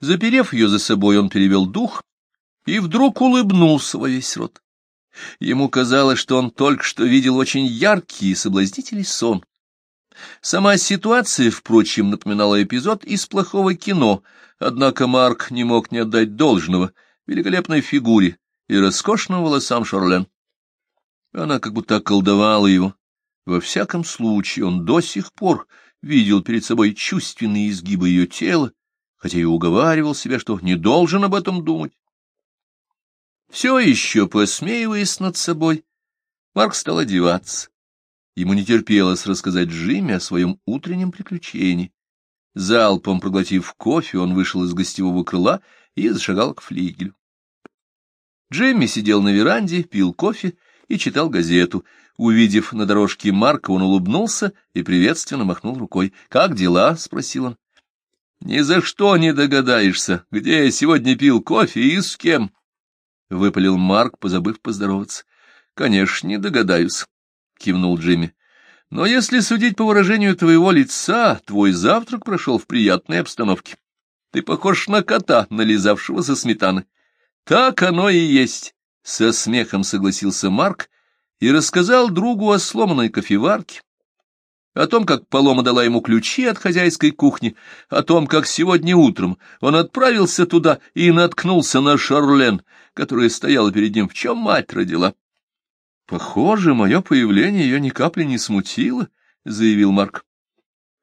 Заперев ее за собой, он перевел дух и вдруг улыбнулся во весь рот. Ему казалось, что он только что видел очень яркий и соблазнительный сон. Сама ситуация, впрочем, напоминала эпизод из плохого кино, однако Марк не мог не отдать должного великолепной фигуре и роскошным волосам Шарлен. Она как будто околдовала его. Во всяком случае, он до сих пор видел перед собой чувственные изгибы ее тела, хотя и уговаривал себя, что не должен об этом думать. Все еще посмеиваясь над собой, Марк стал одеваться. Ему не терпелось рассказать Джимми о своем утреннем приключении. Залпом проглотив кофе, он вышел из гостевого крыла и зашагал к флигелю. Джимми сидел на веранде, пил кофе и читал газету. Увидев на дорожке Марка, он улыбнулся и приветственно махнул рукой. — Как дела? — спросил он. — Ни за что не догадаешься, где я сегодня пил кофе и с кем. — выпалил Марк, позабыв поздороваться. — Конечно, не догадаюсь, — кивнул Джимми. — Но если судить по выражению твоего лица, твой завтрак прошел в приятной обстановке. Ты похож на кота, нализавшегося сметаны. — Так оно и есть, — со смехом согласился Марк и рассказал другу о сломанной кофеварке, о том, как Полома дала ему ключи от хозяйской кухни, о том, как сегодня утром он отправился туда и наткнулся на Шарлен, которая стояла перед ним, в чем мать родила. — Похоже, мое появление ее ни капли не смутило, — заявил Марк.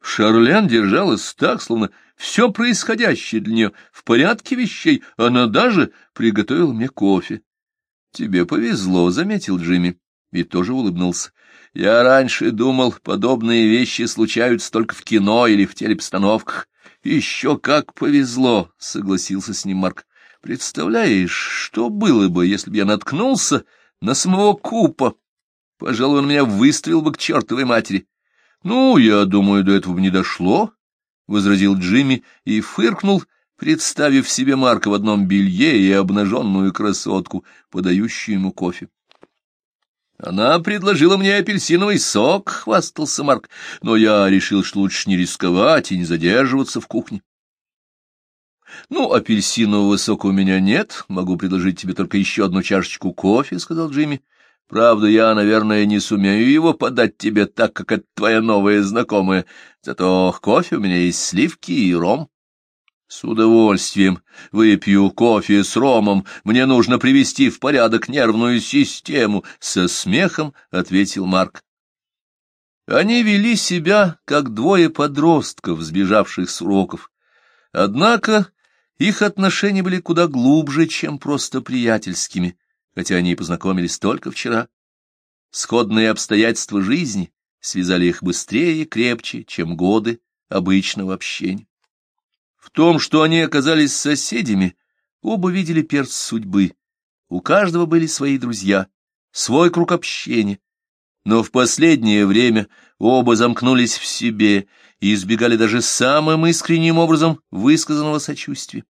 Шарлен держалась так, словно все происходящее для нее в порядке вещей, она даже приготовила мне кофе. — Тебе повезло, — заметил Джимми, и тоже улыбнулся. Я раньше думал, подобные вещи случаются только в кино или в телепостановках. Еще как повезло, — согласился с ним Марк. Представляешь, что было бы, если бы я наткнулся на самого Купа? Пожалуй, он меня выставил бы к чертовой матери. — Ну, я думаю, до этого бы не дошло, — возразил Джимми и фыркнул, представив себе Марка в одном белье и обнаженную красотку, подающую ему кофе. Она предложила мне апельсиновый сок, — хвастался Марк, — но я решил, что лучше не рисковать и не задерживаться в кухне. — Ну, апельсинового сока у меня нет, могу предложить тебе только еще одну чашечку кофе, — сказал Джимми. — Правда, я, наверное, не сумею его подать тебе так, как это твоя новая знакомая, зато кофе у меня есть сливки и ром. — С удовольствием выпью кофе с ромом. Мне нужно привести в порядок нервную систему, — со смехом ответил Марк. Они вели себя, как двое подростков, сбежавших с уроков. Однако их отношения были куда глубже, чем просто приятельскими, хотя они и познакомились только вчера. Сходные обстоятельства жизни связали их быстрее и крепче, чем годы обычного общения. В том, что они оказались соседями, оба видели перст судьбы. У каждого были свои друзья, свой круг общения. Но в последнее время оба замкнулись в себе и избегали даже самым искренним образом высказанного сочувствия.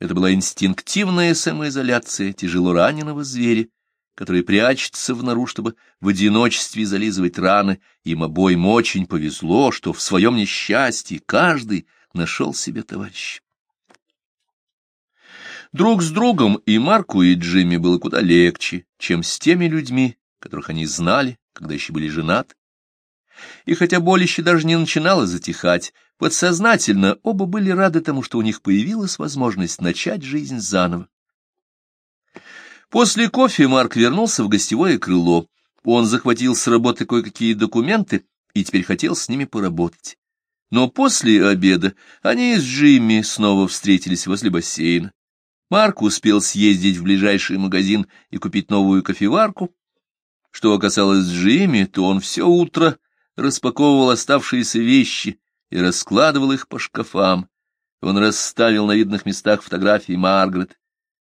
Это была инстинктивная самоизоляция тяжело раненого зверя, который прячется в нору, чтобы в одиночестве зализывать раны. Им обоим очень повезло, что в своем несчастье каждый нашел себе товарищ. Друг с другом и Марку, и Джимми было куда легче, чем с теми людьми, которых они знали, когда еще были женаты. И хотя боль еще даже не начинала затихать, подсознательно оба были рады тому, что у них появилась возможность начать жизнь заново. После кофе Марк вернулся в гостевое крыло. Он захватил с работы кое-какие документы и теперь хотел с ними поработать. Но после обеда они с Джимми снова встретились возле бассейна. Марк успел съездить в ближайший магазин и купить новую кофеварку. Что касалось Джимми, то он все утро распаковывал оставшиеся вещи и раскладывал их по шкафам. Он расставил на видных местах фотографии Маргарет.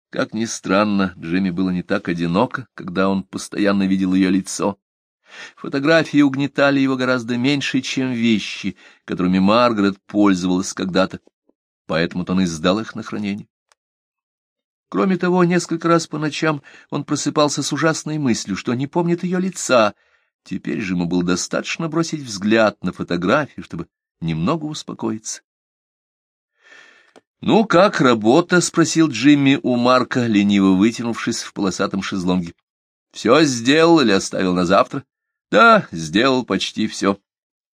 Как ни странно, Джимми было не так одиноко, когда он постоянно видел ее лицо. Фотографии угнетали его гораздо меньше, чем вещи, которыми Маргарет пользовалась когда-то, поэтому-то он и сдал их на хранение. Кроме того, несколько раз по ночам он просыпался с ужасной мыслью, что не помнит ее лица. Теперь же ему было достаточно бросить взгляд на фотографию, чтобы немного успокоиться. «Ну, как работа?» — спросил Джимми у Марка, лениво вытянувшись в полосатом шезлонге. «Все сделал или оставил на завтра?» «Да, сделал почти все»,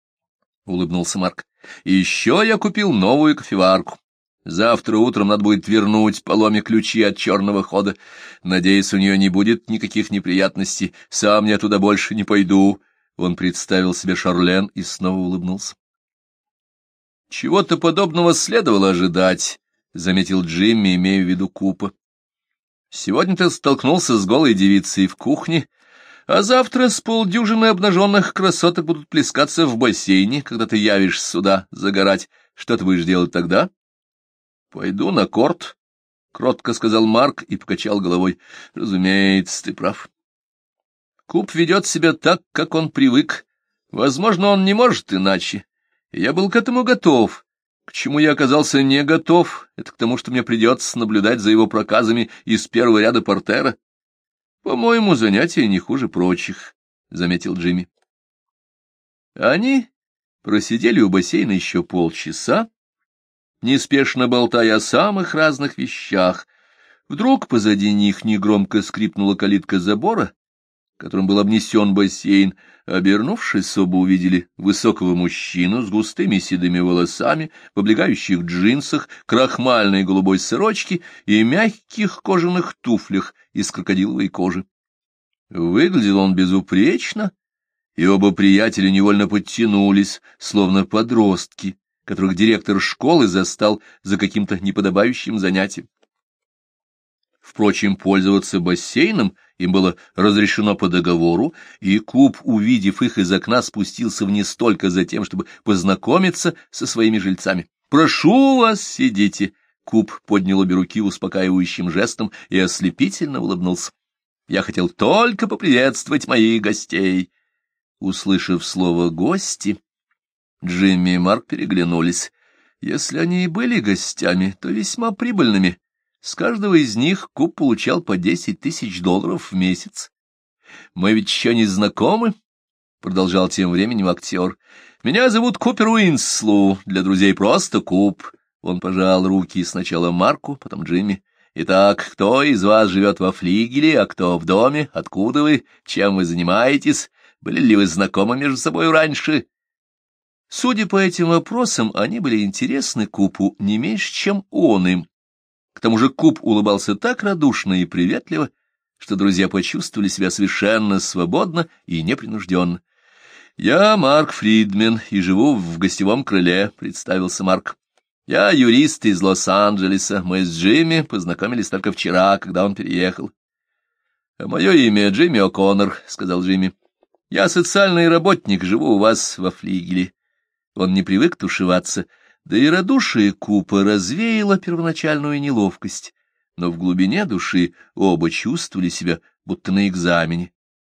— улыбнулся Марк. «И еще я купил новую кофеварку. Завтра утром надо будет вернуть поломе ключи от черного хода. Надеюсь, у нее не будет никаких неприятностей. Сам я туда больше не пойду». Он представил себе Шарлен и снова улыбнулся. Чего-то подобного следовало ожидать, — заметил Джимми, имея в виду Купа. Сегодня ты столкнулся с голой девицей в кухне, а завтра с полдюжины обнаженных красоток будут плескаться в бассейне, когда ты явишься сюда загорать. Что ты будешь делать тогда? — Пойду на корт, — кротко сказал Марк и покачал головой. — Разумеется, ты прав. Куп ведет себя так, как он привык. Возможно, он не может иначе. Я был к этому готов. К чему я оказался не готов, это к тому, что мне придется наблюдать за его проказами из первого ряда портера. По-моему, занятие не хуже прочих, — заметил Джимми. Они просидели у бассейна еще полчаса, неспешно болтая о самых разных вещах. Вдруг позади них негромко скрипнула калитка забора, которым был обнесен бассейн. Обернувшись, оба увидели высокого мужчину с густыми седыми волосами, в облегающих джинсах, крахмальной голубой сорочке и мягких кожаных туфлях из крокодиловой кожи. Выглядел он безупречно, и оба приятеля невольно подтянулись, словно подростки, которых директор школы застал за каким-то неподобающим занятием. Впрочем, пользоваться бассейном им было разрешено по договору, и Куб, увидев их из окна, спустился вниз только за тем, чтобы познакомиться со своими жильцами. «Прошу вас, сидите!» Куб поднял обе руки успокаивающим жестом и ослепительно улыбнулся. «Я хотел только поприветствовать моих гостей!» Услышав слово «гости», Джимми и Марк переглянулись. Если они и были гостями, то весьма прибыльными. С каждого из них Куб получал по десять тысяч долларов в месяц. «Мы ведь еще не знакомы», — продолжал тем временем актер. «Меня зовут Купер Уинслу, для друзей просто Куб». Он пожал руки сначала Марку, потом Джимми. «Итак, кто из вас живет во флигеле, а кто в доме? Откуда вы? Чем вы занимаетесь? Были ли вы знакомы между собой раньше?» Судя по этим вопросам, они были интересны Купу не меньше, чем он им. К тому же Куб улыбался так радушно и приветливо, что друзья почувствовали себя совершенно свободно и непринужденно. «Я Марк Фридмен и живу в гостевом крыле», — представился Марк. «Я юрист из Лос-Анджелеса. Мы с Джимми познакомились только вчера, когда он переехал». «А мое имя Джимми О'Коннор», — сказал Джимми. «Я социальный работник, живу у вас во флигеле». Он не привык тушеваться, — да и радушие Купа развеяло первоначальную неловкость, но в глубине души оба чувствовали себя будто на экзамене.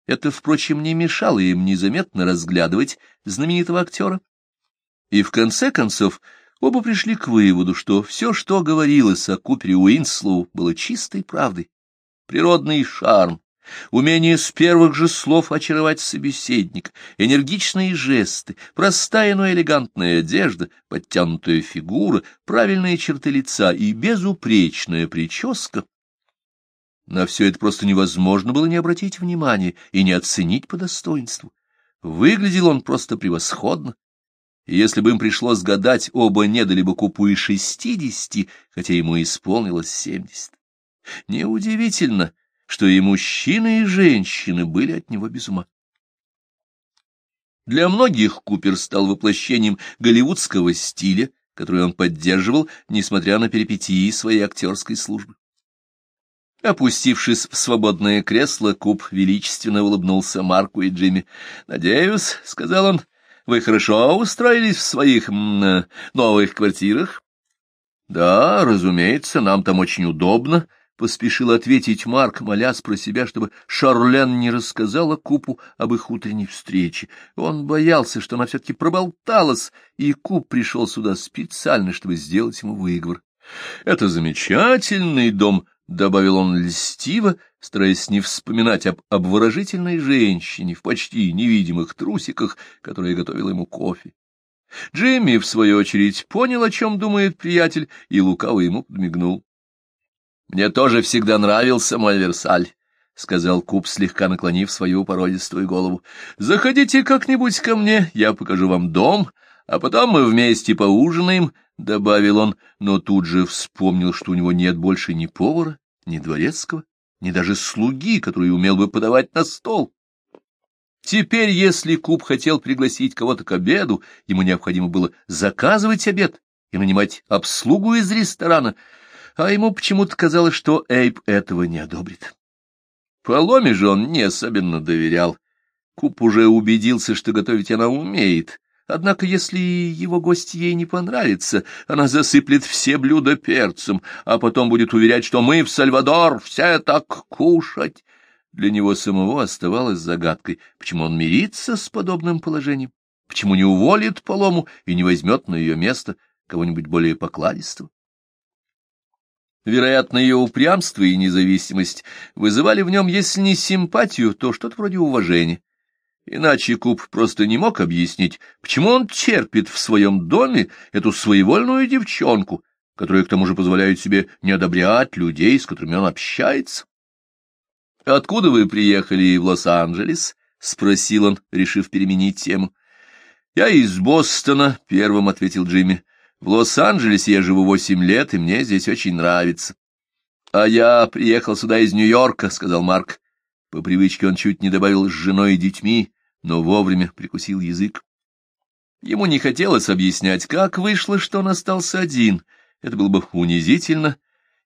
Это, впрочем, не мешало им незаметно разглядывать знаменитого актера. И в конце концов оба пришли к выводу, что все, что говорилось о Купере Уинслоу, было чистой правдой. Природный шарм, Умение с первых же слов очаровать собеседник, энергичные жесты, простая, но элегантная одежда, подтянутая фигура, правильные черты лица и безупречная прическа. На все это просто невозможно было не обратить внимания и не оценить по достоинству. Выглядел он просто превосходно. И если бы им пришлось гадать, оба не дали бы купу и шестидесяти, хотя ему исполнилось семьдесят. Неудивительно, что и мужчины, и женщины были от него без ума. Для многих Купер стал воплощением голливудского стиля, который он поддерживал, несмотря на перипетии своей актерской службы. Опустившись в свободное кресло, Куб величественно улыбнулся Марку и Джимми. «Надеюсь», — сказал он, — «вы хорошо устроились в своих м -м, новых квартирах?» «Да, разумеется, нам там очень удобно», Поспешил ответить Марк, молясь про себя, чтобы Шарлен не рассказала Купу об их утренней встрече. Он боялся, что она все-таки проболталась, и Куп пришел сюда специально, чтобы сделать ему выговор. — Это замечательный дом, — добавил он льстиво, стараясь не вспоминать об обворожительной женщине в почти невидимых трусиках, которая готовила ему кофе. Джимми, в свою очередь, понял, о чем думает приятель, и лукаво ему подмигнул. — Мне тоже всегда нравился мой Версаль, — сказал Куб, слегка наклонив свою породистую голову. — Заходите как-нибудь ко мне, я покажу вам дом, а потом мы вместе поужинаем, — добавил он, но тут же вспомнил, что у него нет больше ни повара, ни дворецкого, ни даже слуги, который умел бы подавать на стол. Теперь, если Куб хотел пригласить кого-то к обеду, ему необходимо было заказывать обед и нанимать обслугу из ресторана, а ему почему-то казалось, что Эйб этого не одобрит. Поломе же он не особенно доверял. Куб уже убедился, что готовить она умеет. Однако, если его гость ей не понравится, она засыплет все блюда перцем, а потом будет уверять, что мы в Сальвадор все так кушать. Для него самого оставалось загадкой, почему он мирится с подобным положением, почему не уволит Полому и не возьмет на ее место кого-нибудь более покладистого. Вероятно, ее упрямство и независимость вызывали в нем, если не симпатию, то что-то вроде уважения. Иначе Куб просто не мог объяснить, почему он терпит в своем доме эту своевольную девчонку, которая к тому же позволяет себе не одобрять людей, с которыми он общается. «Откуда вы приехали в Лос-Анджелес?» — спросил он, решив переменить тему. «Я из Бостона», — первым ответил Джимми. В Лос-Анджелесе я живу восемь лет, и мне здесь очень нравится. — А я приехал сюда из Нью-Йорка, — сказал Марк. По привычке он чуть не добавил с женой и детьми, но вовремя прикусил язык. Ему не хотелось объяснять, как вышло, что он остался один. Это было бы унизительно,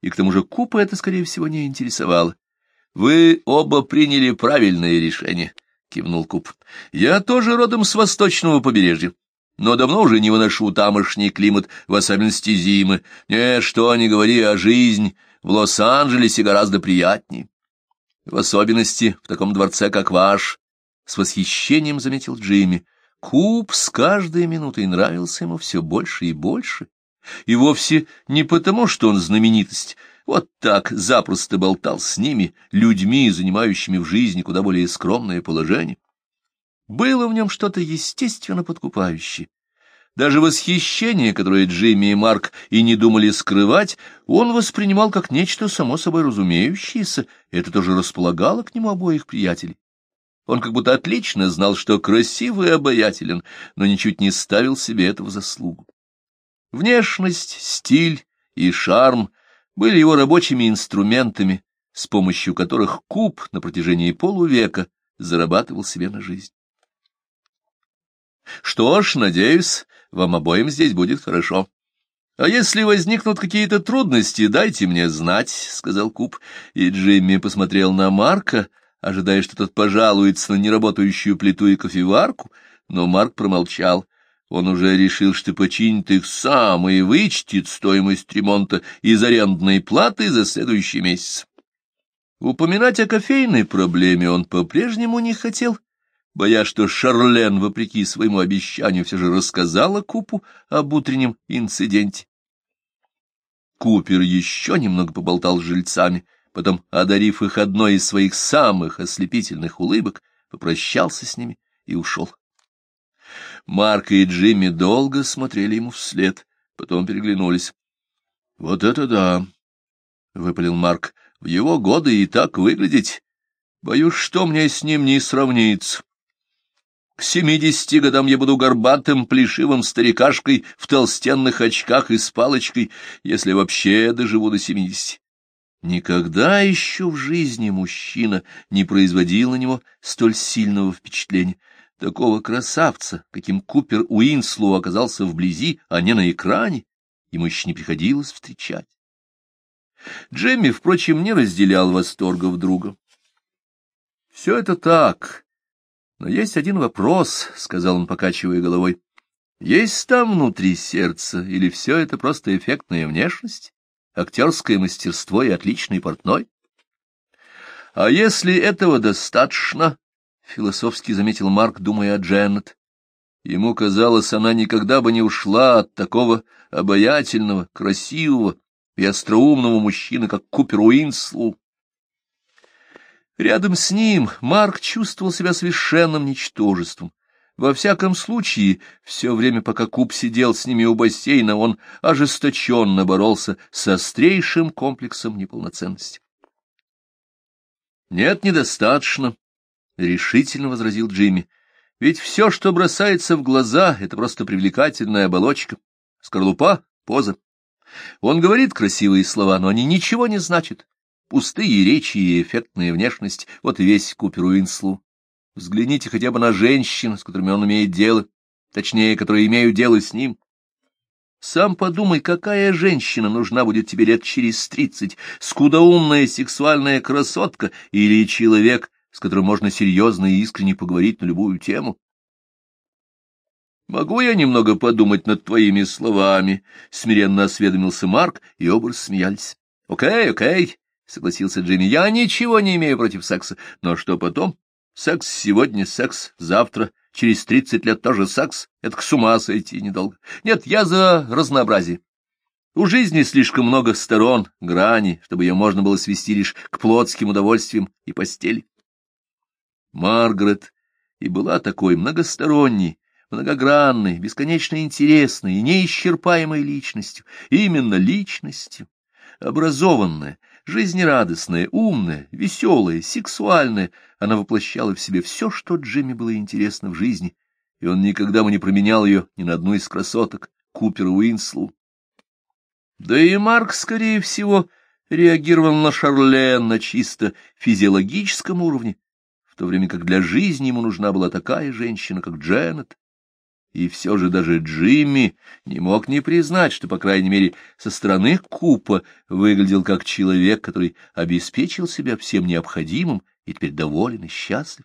и к тому же Купа это, скорее всего, не интересовало. — Вы оба приняли правильное решение, — кивнул Куп. — Я тоже родом с восточного побережья но давно уже не выношу тамошний климат, в особенности зимы. Не, что не говори, а жизнь в Лос-Анджелесе гораздо приятнее. В особенности в таком дворце, как ваш, — с восхищением заметил Джимми. Куб с каждой минутой нравился ему все больше и больше. И вовсе не потому, что он знаменитость, вот так запросто болтал с ними, людьми, занимающими в жизни куда более скромное положение. Было в нем что-то естественно подкупающее. Даже восхищение, которое Джимми и Марк и не думали скрывать, он воспринимал как нечто само собой разумеющееся, это тоже располагало к нему обоих приятелей. Он как будто отлично знал, что красивый и обаятелен, но ничуть не ставил себе этого заслугу. Внешность, стиль и шарм были его рабочими инструментами, с помощью которых Куб на протяжении полувека зарабатывал себе на жизнь. Что ж, надеюсь, вам обоим здесь будет хорошо. А если возникнут какие-то трудности, дайте мне знать, — сказал Куб. И Джимми посмотрел на Марка, ожидая, что тот пожалуется на неработающую плиту и кофеварку, но Марк промолчал. Он уже решил, что починит их сам и вычтет стоимость ремонта из арендной платы за следующий месяц. Упоминать о кофейной проблеме он по-прежнему не хотел, — боясь, что Шарлен, вопреки своему обещанию, все же рассказала Купу об утреннем инциденте. Купер еще немного поболтал с жильцами, потом, одарив их одной из своих самых ослепительных улыбок, попрощался с ними и ушел. Марк и Джимми долго смотрели ему вслед, потом переглянулись. — Вот это да! — выпалил Марк. — В его годы и так выглядеть. Боюсь, что мне с ним не сравнится. К семидесяти годам я буду горбатым, плешивым старикашкой в толстенных очках и с палочкой, если вообще доживу до семидесяти. Никогда еще в жизни мужчина не производил на него столь сильного впечатления. Такого красавца, каким Купер Уинслу оказался вблизи, а не на экране, ему еще не приходилось встречать. Джемми, впрочем, не разделял восторгов друга. Все это так, но есть один вопрос, — сказал он, покачивая головой. Есть там внутри сердца, или все это просто эффектная внешность, актерское мастерство и отличный портной? А если этого достаточно, — философски заметил Марк, думая о Дженнет, ему казалось, она никогда бы не ушла от такого обаятельного, красивого и остроумного мужчины, как Купер Уинслу. Рядом с ним Марк чувствовал себя совершенным ничтожеством. Во всяком случае, все время, пока Куб сидел с ними у бассейна, он ожесточенно боролся с острейшим комплексом неполноценности. «Нет, недостаточно», — решительно возразил Джимми. «Ведь все, что бросается в глаза, — это просто привлекательная оболочка, скорлупа, поза. Он говорит красивые слова, но они ничего не значат. Пустые речи и эффектная внешность — вот весь Купер Уинслу. Взгляните хотя бы на женщин, с которыми он имеет дело, точнее, которые имеют дело с ним. Сам подумай, какая женщина нужна будет тебе лет через тридцать, скудоумная сексуальная красотка или человек, с которым можно серьезно и искренне поговорить на любую тему. «Могу я немного подумать над твоими словами?» — смиренно осведомился Марк, и оба рассмеялись. «Окей, окей», — согласился Джимми, — «я ничего не имею против секса, но что потом? Секс сегодня, секс завтра, через тридцать лет тоже секс. Это к с ума сойти недолго. Нет, я за разнообразие. У жизни слишком много сторон, грани, чтобы ее можно было свести лишь к плотским удовольствиям и постели. Маргарет и была такой многосторонней, многогранной, бесконечно интересной и неисчерпаемой личностью, именно личностью, образованная, жизнерадостная, умная, веселая, сексуальная, она воплощала в себе все, что Джимми было интересно в жизни, и он никогда ему не променял ее ни на одну из красоток Купера Уинслу. Да и Марк, скорее всего, реагировал на Шарлен на чисто физиологическом уровне, в то время как для жизни ему нужна была такая женщина, как Дженнет. И все же даже Джимми не мог не признать, что, по крайней мере, со стороны Купа выглядел как человек, который обеспечил себя всем необходимым и теперь доволен и счастлив.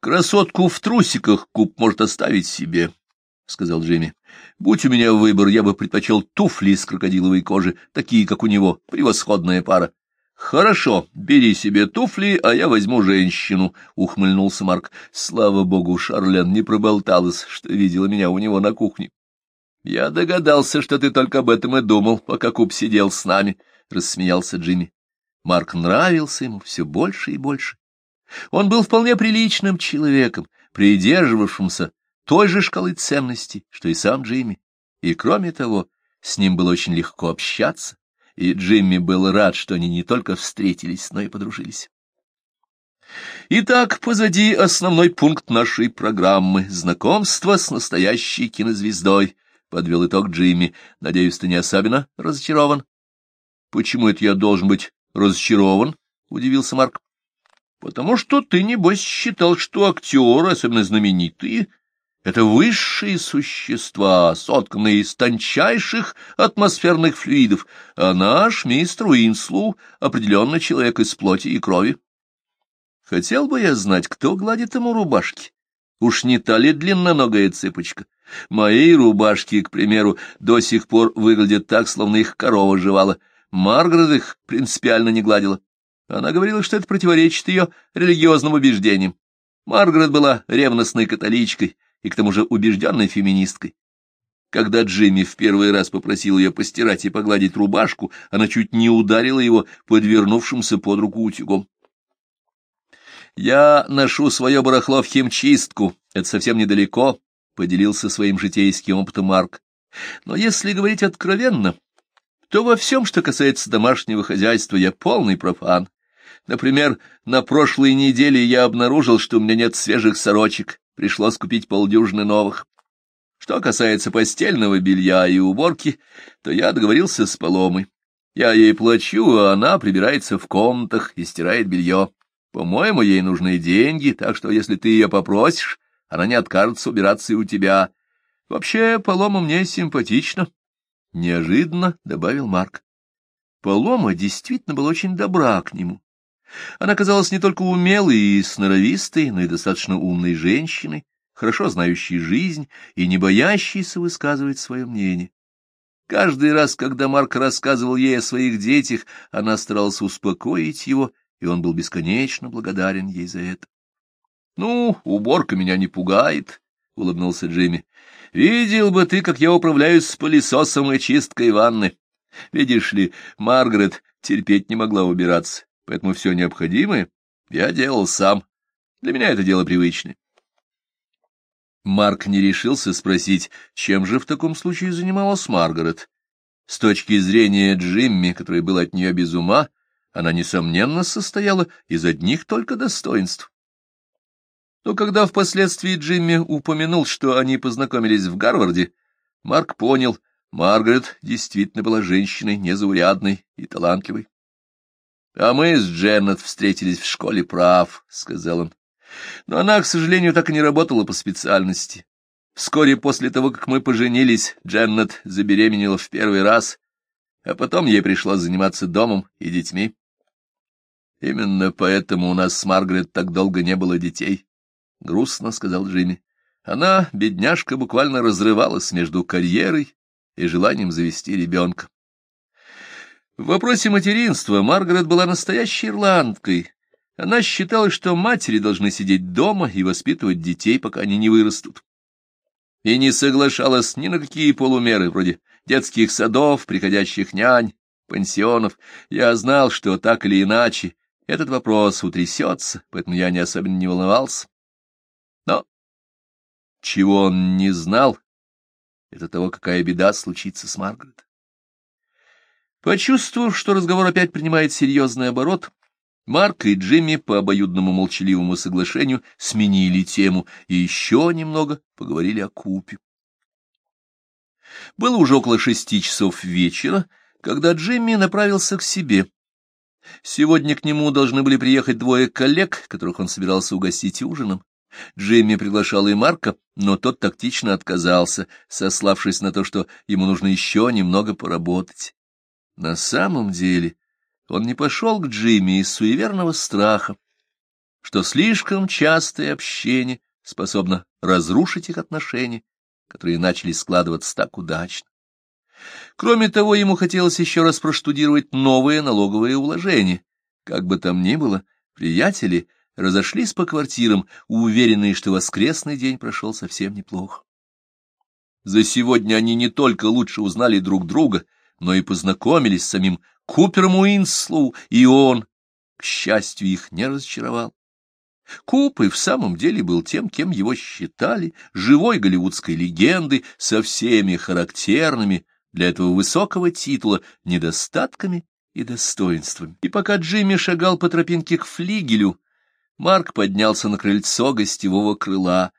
«Красотку в трусиках Куп может оставить себе», — сказал Джимми. «Будь у меня выбор, я бы предпочел туфли из крокодиловой кожи, такие, как у него, превосходная пара. «Хорошо, бери себе туфли, а я возьму женщину», — ухмыльнулся Марк. Слава богу, Шарлен не проболталась, что видела меня у него на кухне. «Я догадался, что ты только об этом и думал, пока Куб сидел с нами», — рассмеялся Джимми. Марк нравился ему все больше и больше. Он был вполне приличным человеком, придерживавшимся той же шкалы ценностей, что и сам Джимми. И, кроме того, с ним было очень легко общаться и Джимми был рад, что они не только встретились, но и подружились. Итак, позади основной пункт нашей программы — знакомство с настоящей кинозвездой, — подвел итог Джимми. Надеюсь, ты не особенно разочарован? — Почему это я должен быть разочарован? — удивился Марк. — Потому что ты, небось, считал, что актеры, особенно знаменитые, это высшие существа, сотканные из тончайших атмосферных флюидов, а наш мистер Уинслу определенно человек из плоти и крови. Хотел бы я знать, кто гладит ему рубашки. Уж не та ли длинноногая цыпочка? Мои рубашки, к примеру, до сих пор выглядят так, словно их корова жевала. Маргарет их принципиально не гладила. Она говорила, что это противоречит ее религиозным убеждениям. Маргарет была ревностной католичкой, и к тому же убежденной феминисткой. Когда Джимми в первый раз попросил ее постирать и погладить рубашку, она чуть не ударила его подвернувшимся под руку утюгом. «Я ношу свое барахло в химчистку, это совсем недалеко», — поделился своим житейским опытом Марк. «Но если говорить откровенно, то во всем, что касается домашнего хозяйства, я полный профан. Например, на прошлой неделе я обнаружил, что у меня нет свежих сорочек, пришлось купить полдюжины новых. Что касается постельного белья и уборки, то я договорился с Поломой. Я ей плачу, а она прибирается в комнатах и стирает белье. По-моему, ей нужны деньги, так что если ты ее попросишь, она не откажется убираться и у тебя. Вообще, Полома мне симпатична. Неожиданно добавил Марк. Полома действительно была очень добра к нему. Она казалась не только умелой и сноровистой, но и достаточно умной женщиной, хорошо знающей жизнь и не боящейся высказывать свое мнение. Каждый раз, когда Марк рассказывал ей о своих детях, она старалась успокоить его, и он был бесконечно благодарен ей за это. — Ну, уборка меня не пугает, — улыбнулся Джимми. — Видел бы ты, как я управляюсь с пылесосом и чисткой ванны. Видишь ли, Маргарет терпеть не могла убираться поэтому все необходимое я делал сам. Для меня это дело привычное. Марк не решился спросить, чем же в таком случае занималась Маргарет. С точки зрения Джимми, который был от нее без ума, она, несомненно, состояла из одних только достоинств. Но когда впоследствии Джимми упомянул, что они познакомились в Гарварде, Марк понял, Маргарет действительно была женщиной незаурядной и талантливой. — А мы с Дженнет встретились в школе прав, — сказал он. Но она, к сожалению, так и не работала по специальности. Вскоре после того, как мы поженились, Дженнет забеременела в первый раз, а потом ей пришлось заниматься домом и детьми. Именно поэтому у нас с Маргарет так долго не было детей, — грустно сказал Джимми. Она, бедняжка, буквально разрывалась между карьерой и желанием завести ребенка. В вопросе материнства Маргарет была настоящей ирландкой. Она считала, что матери должны сидеть дома и воспитывать детей, пока они не вырастут и не соглашалась ни на какие полумеры, вроде детских садов, приходящих нянь, пансионов. Я знал, что так или иначе этот вопрос утрясется, поэтому я не особенно не волновался. Но чего он не знал, это того, какая беда случится с Маргарет. Почувствовав, что разговор опять принимает серьезный оборот, Марк и Джимми по обоюдному молчаливому соглашению сменили тему и еще немного поговорили о купе. Было уже около шести часов вечера, когда Джимми направился к себе. Сегодня к нему должны были приехать двое коллег, которых он собирался угостить ужином. Джимми приглашал и Марка, но тот тактично отказался, сославшись на то, что ему нужно еще немного поработать. На самом деле он не пошел к Джимми из суеверного страха, что слишком частое общение способно разрушить их отношения, которые начали складываться так удачно. Кроме того, ему хотелось еще раз проштудировать новые налоговые уложения. Как бы там ни было, приятели разошлись по квартирам, уверенные, что воскресный день прошел совсем неплохо. За сегодня они не только лучше узнали друг друга, но и познакомились с самим Купером Уинслоу, и он, к счастью, их не разочаровал. Куп и в самом деле был тем, кем его считали, живой голливудской легендой со всеми характерными для этого высокого титула недостатками и достоинствами. И пока Джимми шагал по тропинке к флигелю, Марк поднялся на крыльцо гостевого крыла.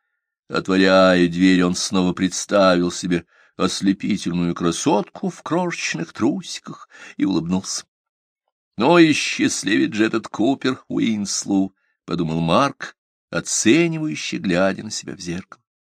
Отворяя дверь, он снова представил себе — ослепительную красотку в крошечных трусиках и улыбнулся. «Ну и счастливец же этот Купер Уинслу», — подумал Марк, оценивающий, глядя на себя в зеркало.